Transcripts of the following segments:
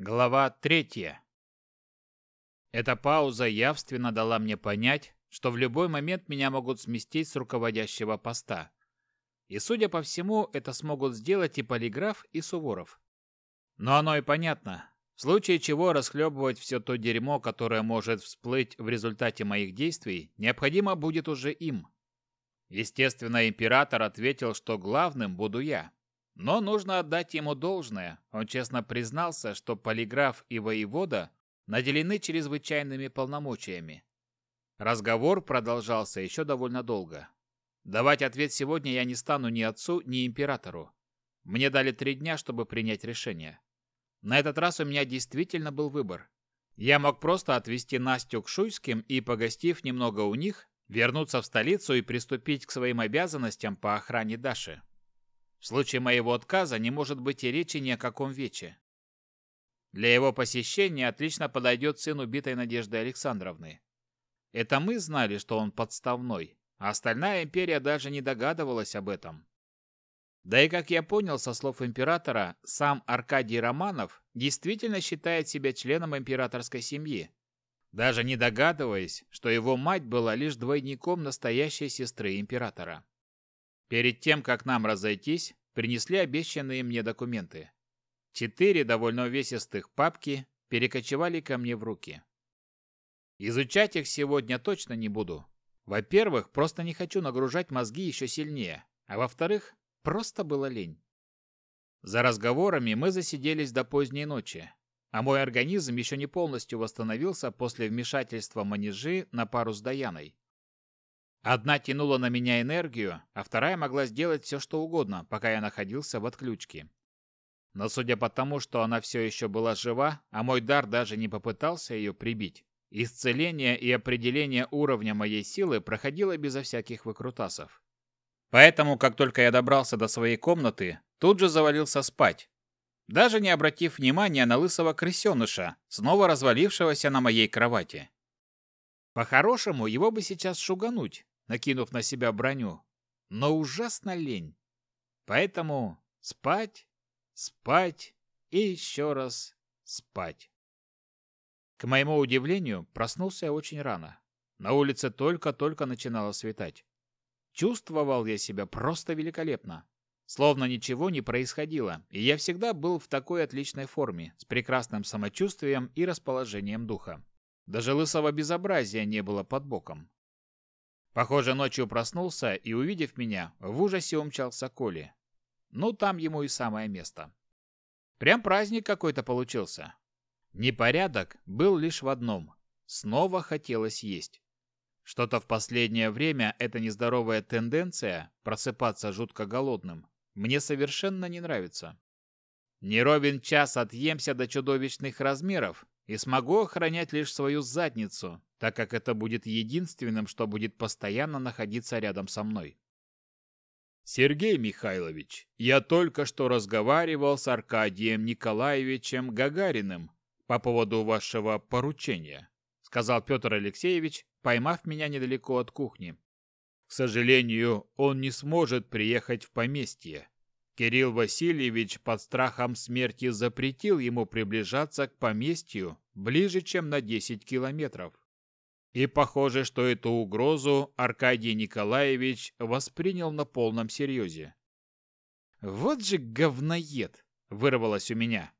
Глава третья. Эта пауза явственно дала мне понять, что в любой момент меня могут сместить с руководящего поста. И, судя по всему, это смогут сделать и Полиграф, и Суворов. Но оно и понятно. В случае чего расхлебывать все то дерьмо, которое может всплыть в результате моих действий, необходимо будет уже им. Естественно, император ответил, что главным буду я. Но нужно отдать ему должное. Он честно признался, что полиграф и воевода наделены чрезвычайными полномочиями. Разговор продолжался еще довольно долго. Давать ответ сегодня я не стану ни отцу, ни императору. Мне дали три дня, чтобы принять решение. На этот раз у меня действительно был выбор. Я мог просто отвезти Настю к Шуйским и, погостив немного у них, вернуться в столицу и приступить к своим обязанностям по охране Даши. В случае моего отказа не может быть и речи ни о каком вече. Для его посещения отлично подойдет сын убитой Надежды Александровны. Это мы знали, что он подставной, а остальная империя даже не догадывалась об этом. Да и как я понял со слов императора, сам Аркадий Романов действительно считает себя членом императорской семьи, даже не догадываясь, что его мать была лишь двойником настоящей сестры императора. Перед тем, как нам разойтись, принесли обещанные мне документы. Четыре довольно увесистых папки перекочевали ко мне в руки. Изучать их сегодня точно не буду. Во-первых, просто не хочу нагружать мозги еще сильнее, а во-вторых, просто было лень. За разговорами мы засиделись до поздней ночи, а мой организм еще не полностью восстановился после вмешательства манежи на пару с Даяной. Одна тянула на меня энергию, а вторая могла сделать все, что угодно, пока я находился в отключке. Но судя по тому, что она все еще была жива, а мой дар даже не попытался ее прибить, исцеление и определение уровня моей силы проходило безо всяких выкрутасов. Поэтому, как только я добрался до своей комнаты, тут же завалился спать, даже не обратив внимания на лысого крысеныша, снова развалившегося на моей кровати. По-хорошему, его бы сейчас шугануть, накинув на себя броню, но ужасно лень. Поэтому спать, спать и еще раз спать. К моему удивлению, проснулся я очень рано. На улице только-только начинало светать. Чувствовал я себя просто великолепно. Словно ничего не происходило, и я всегда был в такой отличной форме, с прекрасным самочувствием и расположением духа. Даже лысого безобразия не было под боком. Похоже, ночью проснулся и, увидев меня, в ужасе умчался Коли. Ну, там ему и самое место. Прям праздник какой-то получился. Непорядок был лишь в одном. Снова хотелось есть. Что-то в последнее время эта нездоровая тенденция просыпаться жутко голодным мне совершенно не нравится. Не ровен час отъемся до чудовищных размеров и смогу охранять лишь свою задницу, так как это будет единственным, что будет постоянно находиться рядом со мной. Сергей Михайлович, я только что разговаривал с Аркадием Николаевичем Гагариным по поводу вашего поручения, сказал Петр Алексеевич, поймав меня недалеко от кухни. К сожалению, он не сможет приехать в поместье. Кирилл Васильевич под страхом смерти запретил ему приближаться к поместью ближе, чем на 10 километров. И похоже, что эту угрозу Аркадий Николаевич воспринял на полном серьезе. «Вот же говноед!» – вырвалось у меня.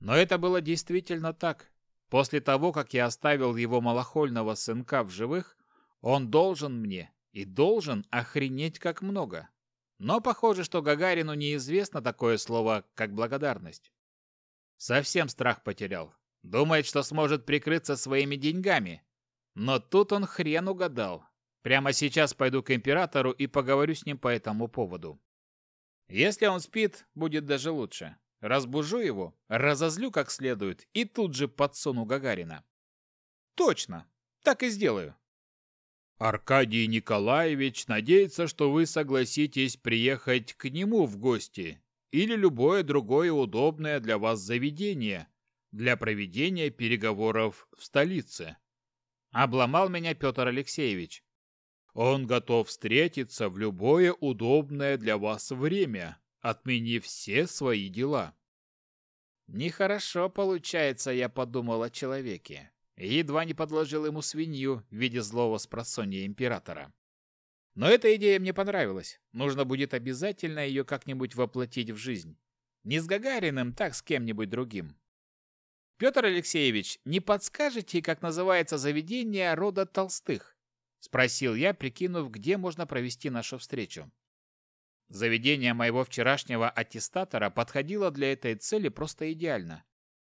Но это было действительно так. После того, как я оставил его малохольного сынка в живых, он должен мне и должен охренеть как много. Но похоже, что Гагарину неизвестно такое слово, как благодарность. Совсем страх потерял. Думает, что сможет прикрыться своими деньгами. Но тут он хрен угадал. Прямо сейчас пойду к императору и поговорю с ним по этому поводу. Если он спит, будет даже лучше. Разбужу его, разозлю как следует и тут же подсуну Гагарина. Точно, так и сделаю. Аркадий Николаевич надеется, что вы согласитесь приехать к нему в гости или любое другое удобное для вас заведение для проведения переговоров в столице. Обломал меня Петр Алексеевич. Он готов встретиться в любое удобное для вас время, отменив все свои дела. Нехорошо получается, я подумал о человеке. Едва не подложил ему свинью в виде злого спросонья императора. Но эта идея мне понравилась. Нужно будет обязательно ее как-нибудь воплотить в жизнь. Не с Гагариным, так с кем-нибудь другим. Петр Алексеевич, не подскажете, как называется заведение рода Толстых? Спросил я, прикинув, где можно провести нашу встречу. Заведение моего вчерашнего аттестатора подходило для этой цели просто идеально.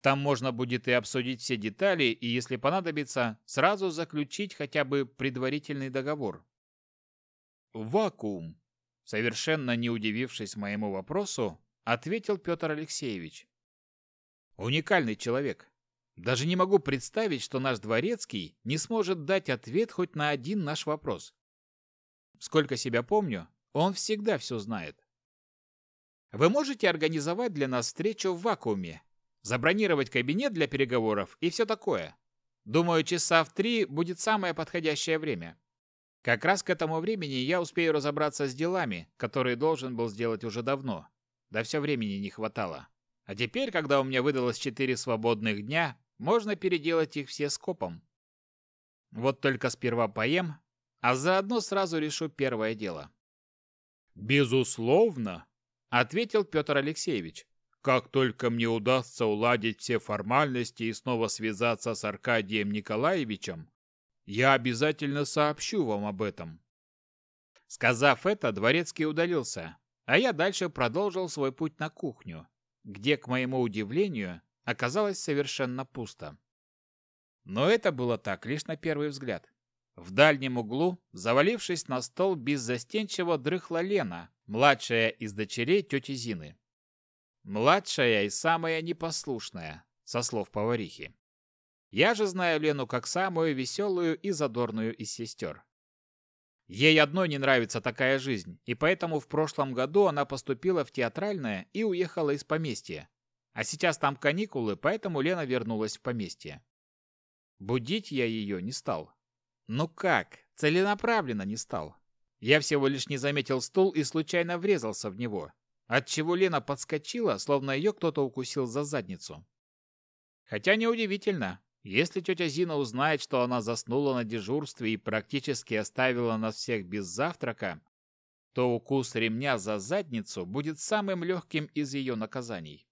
Там можно будет и обсудить все детали, и, если понадобится, сразу заключить хотя бы предварительный договор. «Вакуум», совершенно не удивившись моему вопросу, ответил Петр Алексеевич. «Уникальный человек. Даже не могу представить, что наш дворецкий не сможет дать ответ хоть на один наш вопрос. Сколько себя помню, он всегда все знает. Вы можете организовать для нас встречу в вакууме, забронировать кабинет для переговоров и все такое. Думаю, часа в три будет самое подходящее время. Как раз к этому времени я успею разобраться с делами, которые должен был сделать уже давно. Да все времени не хватало. А теперь, когда у меня выдалось четыре свободных дня, можно переделать их все скопом. Вот только сперва поем, а заодно сразу решу первое дело. «Безусловно», — ответил Петр Алексеевич. «Как только мне удастся уладить все формальности и снова связаться с Аркадием Николаевичем, я обязательно сообщу вам об этом». Сказав это, Дворецкий удалился, а я дальше продолжил свой путь на кухню, где, к моему удивлению, оказалось совершенно пусто. Но это было так лишь на первый взгляд. В дальнем углу, завалившись на стол, беззастенчиво дрыхла Лена, младшая из дочерей тети Зины. Младшая и самая непослушная, со слов поварихи. Я же знаю Лену как самую веселую и задорную из сестер. Ей одной не нравится такая жизнь, и поэтому в прошлом году она поступила в театральное и уехала из поместья. А сейчас там каникулы, поэтому Лена вернулась в поместье. Будить я ее не стал. Ну как? Целенаправленно не стал. Я всего лишь не заметил стул и случайно врезался в него, отчего Лена подскочила, словно ее кто-то укусил за задницу. Хотя неудивительно, если тетя Зина узнает, что она заснула на дежурстве и практически оставила нас всех без завтрака, то укус ремня за задницу будет самым легким из ее наказаний.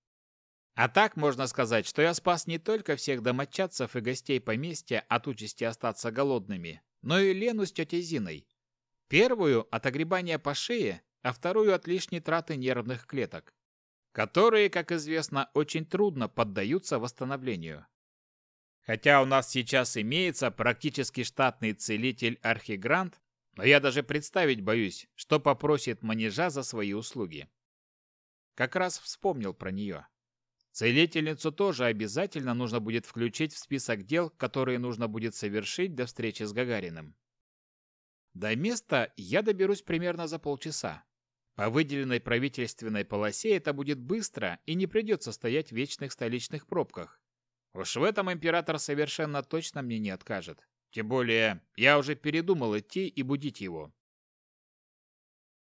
А так можно сказать, что я спас не только всех домочадцев и гостей поместья от участи остаться голодными, но и Лену с тетей Зиной. Первую от огребания по шее, а вторую от лишней траты нервных клеток, которые, как известно, очень трудно поддаются восстановлению. Хотя у нас сейчас имеется практически штатный целитель Архигрант, но я даже представить боюсь, что попросит манежа за свои услуги. Как раз вспомнил про нее. Целительницу тоже обязательно нужно будет включить в список дел, которые нужно будет совершить до встречи с Гагариным. До места я доберусь примерно за полчаса. По выделенной правительственной полосе это будет быстро и не придется стоять в вечных столичных пробках. Уж в этом император совершенно точно мне не откажет. Тем более, я уже передумал идти и будить его.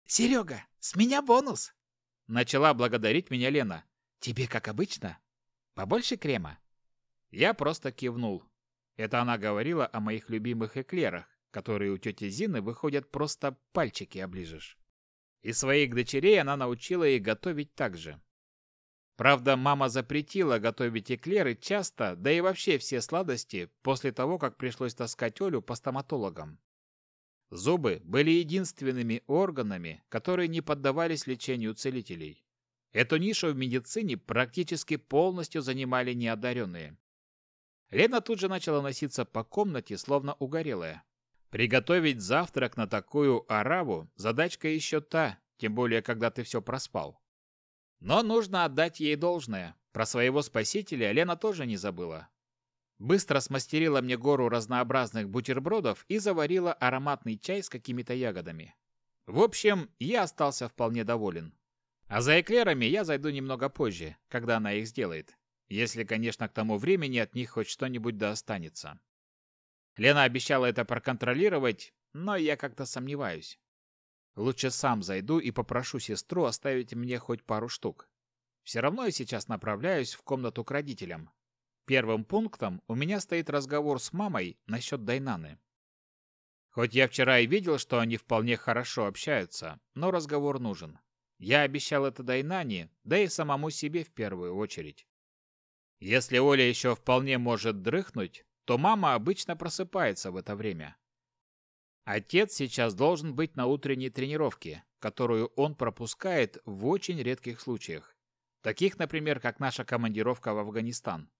«Серега, с меня бонус!» Начала благодарить меня Лена. Тебе как обычно? Побольше крема? Я просто кивнул. Это она говорила о моих любимых эклерах, которые у тети Зины выходят просто пальчики оближешь. И своих дочерей она научила их готовить так же. Правда, мама запретила готовить эклеры часто, да и вообще все сладости, после того, как пришлось таскать Олю по стоматологам. Зубы были единственными органами, которые не поддавались лечению целителей. Эту нишу в медицине практически полностью занимали неодаренные. Лена тут же начала носиться по комнате, словно угорелая. Приготовить завтрак на такую ораву – задачка еще та, тем более, когда ты все проспал. Но нужно отдать ей должное. Про своего спасителя Лена тоже не забыла. Быстро смастерила мне гору разнообразных бутербродов и заварила ароматный чай с какими-то ягодами. В общем, я остался вполне доволен. А за эклерами я зайду немного позже, когда она их сделает. Если, конечно, к тому времени от них хоть что-нибудь да останется. Лена обещала это проконтролировать, но я как-то сомневаюсь. Лучше сам зайду и попрошу сестру оставить мне хоть пару штук. Все равно я сейчас направляюсь в комнату к родителям. Первым пунктом у меня стоит разговор с мамой насчет Дайнаны. Хоть я вчера и видел, что они вполне хорошо общаются, но разговор нужен. Я обещал это Дайнане, да и самому себе в первую очередь. Если Оля еще вполне может дрыхнуть, то мама обычно просыпается в это время. Отец сейчас должен быть на утренней тренировке, которую он пропускает в очень редких случаях. Таких, например, как наша командировка в Афганистан.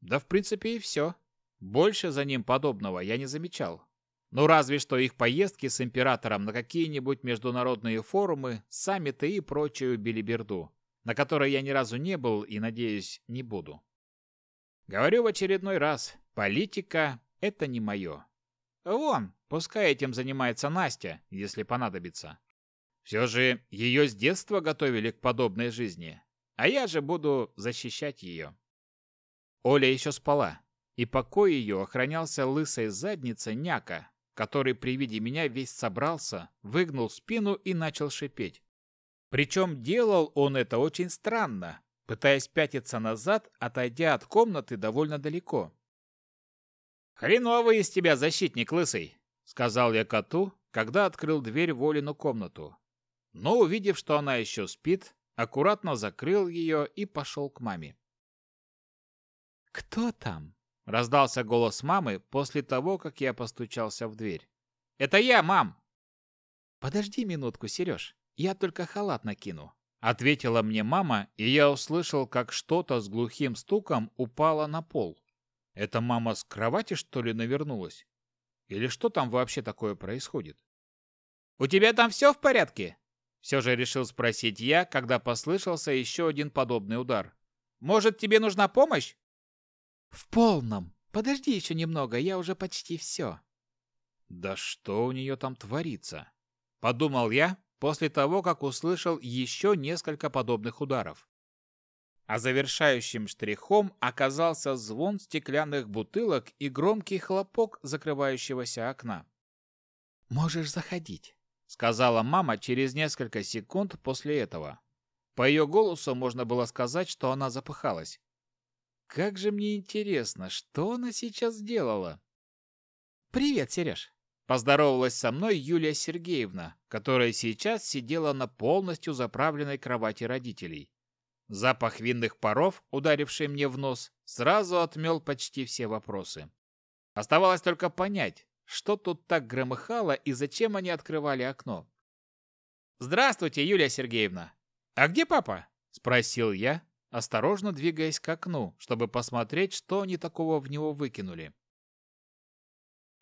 Да, в принципе, и все. Больше за ним подобного я не замечал. Ну, разве что их поездки с императором на какие-нибудь международные форумы, саммиты и прочую билиберду, на которой я ни разу не был и, надеюсь, не буду. Говорю в очередной раз, политика – это не мое. Вон, пускай этим занимается Настя, если понадобится. Все же ее с детства готовили к подобной жизни, а я же буду защищать ее. Оля еще спала, и покой ее охранялся лысой задницей няка, который при виде меня весь собрался, выгнул спину и начал шипеть. Причем делал он это очень странно, пытаясь пятиться назад, отойдя от комнаты довольно далеко. «Хреновый из тебя защитник, лысый!» — сказал я коту, когда открыл дверь в Олину комнату. Но, увидев, что она еще спит, аккуратно закрыл ее и пошел к маме. «Кто там?» — раздался голос мамы после того, как я постучался в дверь. «Это я, мам!» «Подожди минутку, Сереж, я только халат накину», — ответила мне мама, и я услышал, как что-то с глухим стуком упало на пол. Это мама с кровати, что ли, навернулась? Или что там вообще такое происходит? «У тебя там все в порядке?» Все же решил спросить я, когда послышался еще один подобный удар. «Может, тебе нужна помощь?» «В полном. Подожди еще немного, я уже почти все». «Да что у нее там творится?» Подумал я после того, как услышал еще несколько подобных ударов. А завершающим штрихом оказался звон стеклянных бутылок и громкий хлопок закрывающегося окна. «Можешь заходить», — сказала мама через несколько секунд после этого. По ее голосу можно было сказать, что она запыхалась. Как же мне интересно, что она сейчас сделала? «Привет, Сереж!» Поздоровалась со мной Юлия Сергеевна, которая сейчас сидела на полностью заправленной кровати родителей. Запах винных паров, ударивший мне в нос, сразу отмел почти все вопросы. Оставалось только понять, что тут так громыхало и зачем они открывали окно. «Здравствуйте, Юлия Сергеевна! А где папа?» – спросил я, осторожно двигаясь к окну, чтобы посмотреть, что они такого в него выкинули.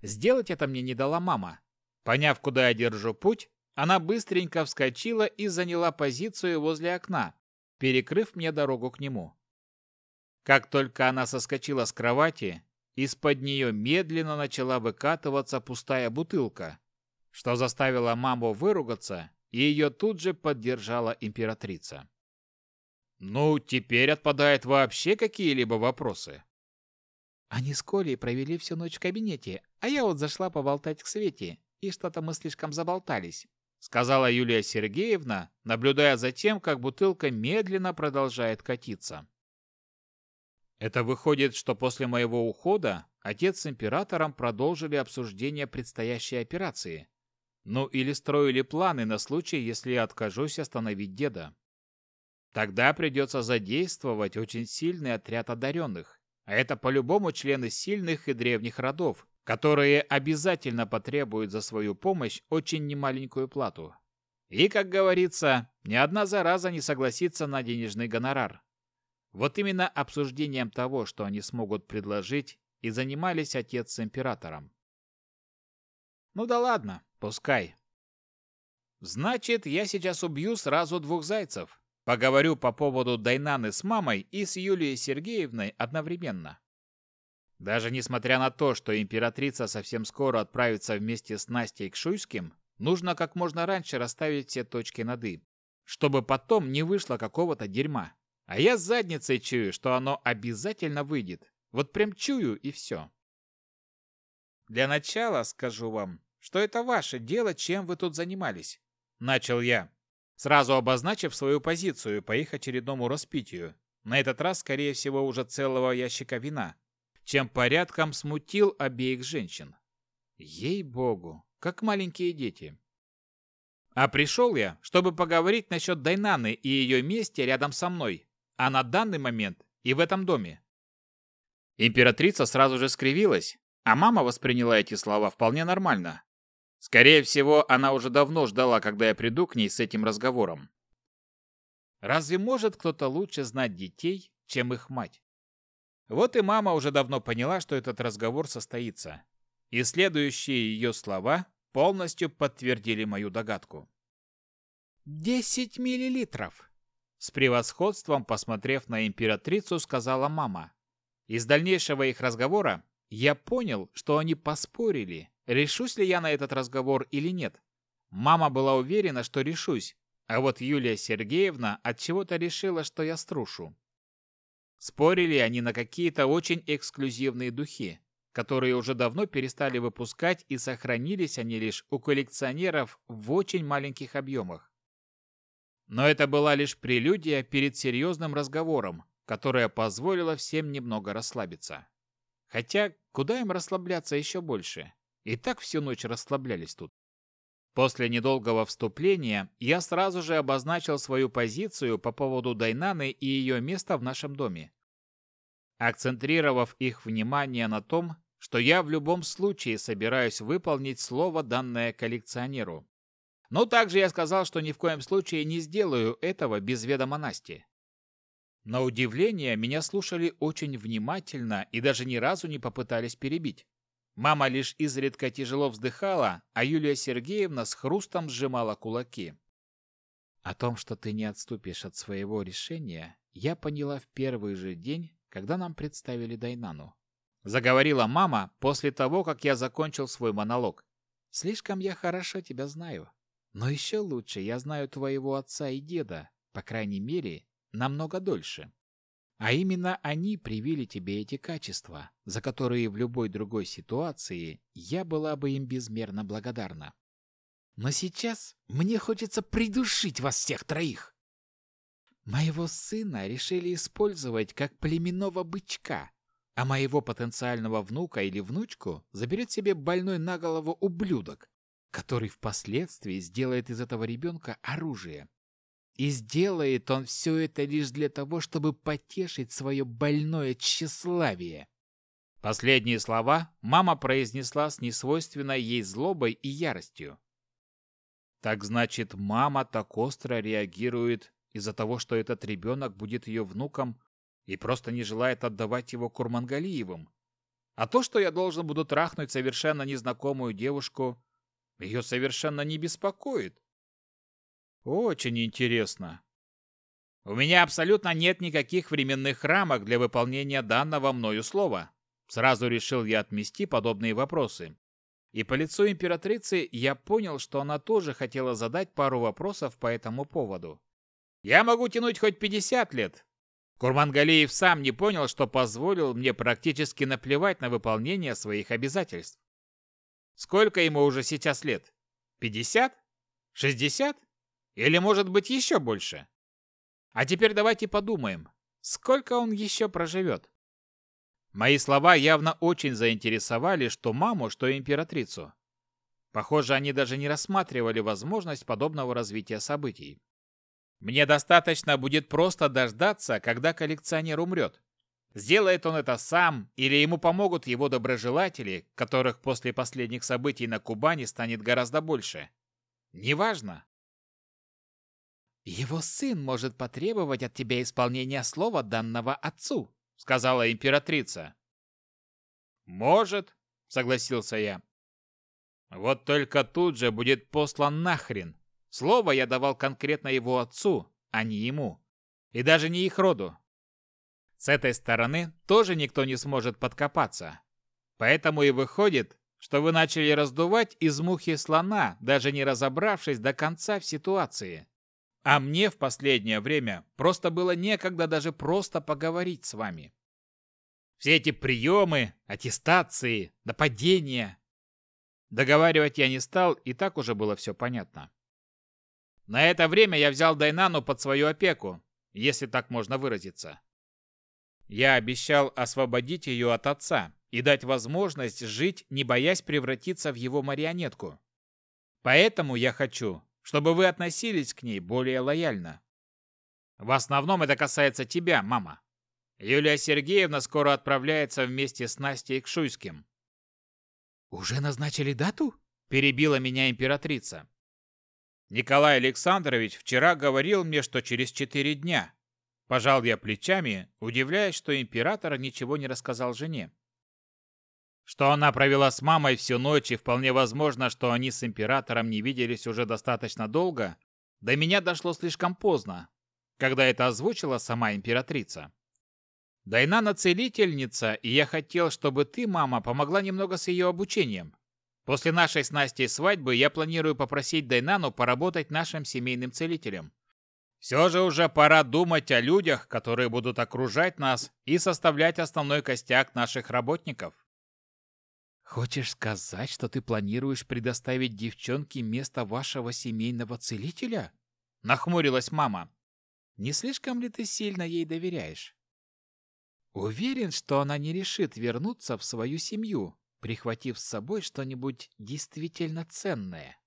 Сделать это мне не дала мама. Поняв, куда я держу путь, она быстренько вскочила и заняла позицию возле окна, перекрыв мне дорогу к нему. Как только она соскочила с кровати, из-под нее медленно начала выкатываться пустая бутылка, что заставило маму выругаться, и ее тут же поддержала императрица. Ну, теперь отпадают вообще какие-либо вопросы. Они с Колей провели всю ночь в кабинете, а я вот зашла поболтать к Свете, и что-то мы слишком заболтались, сказала Юлия Сергеевна, наблюдая за тем, как бутылка медленно продолжает катиться. Это выходит, что после моего ухода отец с императором продолжили обсуждение предстоящей операции. Ну или строили планы на случай, если я откажусь остановить деда. Тогда придется задействовать очень сильный отряд одаренных. А это по-любому члены сильных и древних родов, которые обязательно потребуют за свою помощь очень немаленькую плату. И, как говорится, ни одна зараза не согласится на денежный гонорар. Вот именно обсуждением того, что они смогут предложить, и занимались отец с императором. Ну да ладно, пускай. Значит, я сейчас убью сразу двух зайцев. Поговорю по поводу Дайнаны с мамой и с Юлией Сергеевной одновременно. Даже несмотря на то, что императрица совсем скоро отправится вместе с Настей к Шуйским, нужно как можно раньше расставить все точки над «и», чтобы потом не вышло какого-то дерьма. А я с задницей чую, что оно обязательно выйдет. Вот прям чую и все. Для начала скажу вам, что это ваше дело, чем вы тут занимались. Начал я. сразу обозначив свою позицию по их очередному распитию, на этот раз, скорее всего, уже целого ящика вина, чем порядком смутил обеих женщин. Ей-богу, как маленькие дети. А пришел я, чтобы поговорить насчет Дайнаны и ее месте рядом со мной, а на данный момент и в этом доме. Императрица сразу же скривилась, а мама восприняла эти слова вполне нормально. Скорее всего, она уже давно ждала, когда я приду к ней с этим разговором. Разве может кто-то лучше знать детей, чем их мать? Вот и мама уже давно поняла, что этот разговор состоится. И следующие ее слова полностью подтвердили мою догадку. «Десять миллилитров!» С превосходством, посмотрев на императрицу, сказала мама. Из дальнейшего их разговора я понял, что они поспорили, решусь ли я на этот разговор или нет. Мама была уверена, что решусь, а вот Юлия Сергеевна от чего-то решила, что я струшу. Спорили они на какие-то очень эксклюзивные духи, которые уже давно перестали выпускать и сохранились они лишь у коллекционеров в очень маленьких объемах. Но это была лишь прелюдия перед серьезным разговором, которая позволила всем немного расслабиться. Хотя, куда им расслабляться еще больше? И так всю ночь расслаблялись тут. После недолгого вступления я сразу же обозначил свою позицию по поводу Дайнаны и ее места в нашем доме. Акцентрировав их внимание на том, что я в любом случае собираюсь выполнить слово, данное коллекционеру. Но также я сказал, что ни в коем случае не сделаю этого без ведома Насти. На удивление, меня слушали очень внимательно и даже ни разу не попытались перебить. Мама лишь изредка тяжело вздыхала, а Юлия Сергеевна с хрустом сжимала кулаки. О том, что ты не отступишь от своего решения, я поняла в первый же день, когда нам представили Дайнану. Заговорила мама после того, как я закончил свой монолог. Слишком я хорошо тебя знаю. Но еще лучше я знаю твоего отца и деда, по крайней мере, намного дольше. А именно они привили тебе эти качества, за которые в любой другой ситуации я была бы им безмерно благодарна. Но сейчас мне хочется придушить вас всех троих. Моего сына решили использовать как племенного бычка, а моего потенциального внука или внучку заберет себе больной на голову ублюдок, который впоследствии сделает из этого ребенка оружие и сделает он все это лишь для того, чтобы потешить свое больное тщеславие. Последние слова мама произнесла с несвойственной ей злобой и яростью. Так значит, мама так остро реагирует из-за того, что этот ребенок будет ее внуком и просто не желает отдавать его Курмангалиевым. А то, что я должен буду трахнуть совершенно незнакомую девушку, ее совершенно не беспокоит. Очень интересно. У меня абсолютно нет никаких временных рамок для выполнения данного мною слова. Сразу решил я отмести подобные вопросы. И по лицу императрицы я понял, что она тоже хотела задать пару вопросов по этому поводу. Я могу тянуть хоть 50 лет. Курмангалиев сам не понял, что позволил мне практически наплевать на выполнение своих обязательств. Сколько ему уже сейчас лет? 50? 60? Или, может быть, еще больше? А теперь давайте подумаем, сколько он еще проживет? Мои слова явно очень заинтересовали что маму, что императрицу. Похоже, они даже не рассматривали возможность подобного развития событий. Мне достаточно будет просто дождаться, когда коллекционер умрет. Сделает он это сам, или ему помогут его доброжелатели, которых после последних событий на Кубани станет гораздо больше. Неважно. «Его сын может потребовать от тебя исполнения слова, данного отцу», — сказала императрица. «Может», — согласился я. «Вот только тут же будет послан нахрен. Слово я давал конкретно его отцу, а не ему. И даже не их роду. С этой стороны тоже никто не сможет подкопаться. Поэтому и выходит, что вы начали раздувать из мухи слона, даже не разобравшись до конца в ситуации. А мне в последнее время просто было некогда даже просто поговорить с вами. Все эти приемы, аттестации, нападения. Договаривать я не стал, и так уже было все понятно. На это время я взял Дайнану под свою опеку, если так можно выразиться. Я обещал освободить ее от отца и дать возможность жить, не боясь превратиться в его марионетку. Поэтому я хочу, чтобы вы относились к ней более лояльно. В основном это касается тебя, мама. Юлия Сергеевна скоро отправляется вместе с Настей к Шуйским. «Уже назначили дату?» – перебила меня императрица. Николай Александрович вчера говорил мне, что через четыре дня. Пожал я плечами, удивляясь, что император ничего не рассказал жене. Что она провела с мамой всю ночь, и вполне возможно, что они с императором не виделись уже достаточно долго, до меня дошло слишком поздно, когда это озвучила сама императрица. Дайнана целительница, и я хотел, чтобы ты, мама, помогла немного с ее обучением. После нашей с Настей свадьбы я планирую попросить Дайнану поработать нашим семейным целителем. Все же уже пора думать о людях, которые будут окружать нас и составлять основной костяк наших работников. Хочешь сказать, что ты планируешь предоставить девчонке место вашего семейного целителя? Нахмурилась мама. Не слишком ли ты сильно ей доверяешь? Уверен, что она не решит вернуться в свою семью, прихватив с собой что-нибудь действительно ценное.